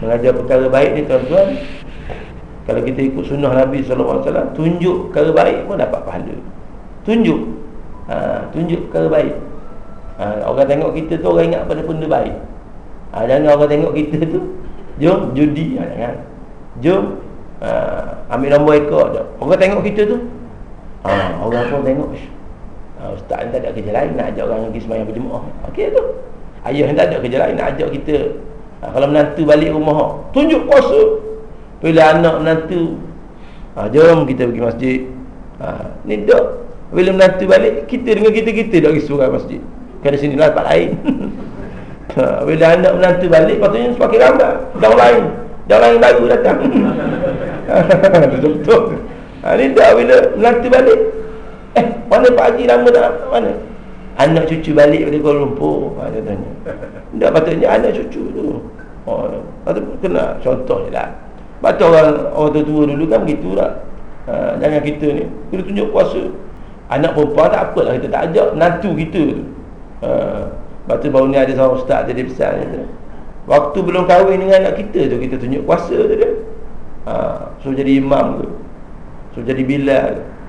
Mengajar perkara baik ni tuan-tuan Kalau kita ikut sunnah Nabi SAW Tunjuk perkara baik pun dapat pahala. Tunjuk. Ha, Tunjuk perkara baik. Ha, Orang tengok kita tu orang ingat pada benda baik. Ha, Jangan orang tengok kita tu Jom judi ha, Jangan. Jom ha, Ambil nombor ekor Orang tengok kita tu ha, Orang pun tengok ha, Ustaz ni tak ada kerja lain Nak ajak orang pergi semayang berjemaah. Okey tu. Ayah ni tak ada kerja lain Nak ajak kita ha, Kalau menantu balik rumah Tunjuk kuasa. Bila anak menantu ha, Jom kita pergi masjid. Ha, Ni tak Bila menantu balik Kita dengan kita-kita Tak pergi surah masjid. Kerana sini lah tempat lain. Ha, Bila anak menantu balik Patutnya semakin ramai. Daun lain Daun lain baru datang. Betul-betul. Ha, Ni tak bila menantu balik Eh mana Haji lama tak Mana? Anak cucu balik dari Kuala Lumpur. Ha, Dia tanya Tak patutnya anak cucu tu. Oh, Patut kena contoh lah Patut orang, orang tua-tua dulu kan begitu lah ha, Jangan kita ni. Kita tunjuk kuasa. Anak perempuan tak apalah kita tak ajak Nantu kita tu. Ha, tu baru ni ada seorang ustaz jadi besar ni. Waktu belum kahwin dengan anak kita tu Kita tunjuk kuasa tu dia. Ha, So jadi imam tu. So jadi bilal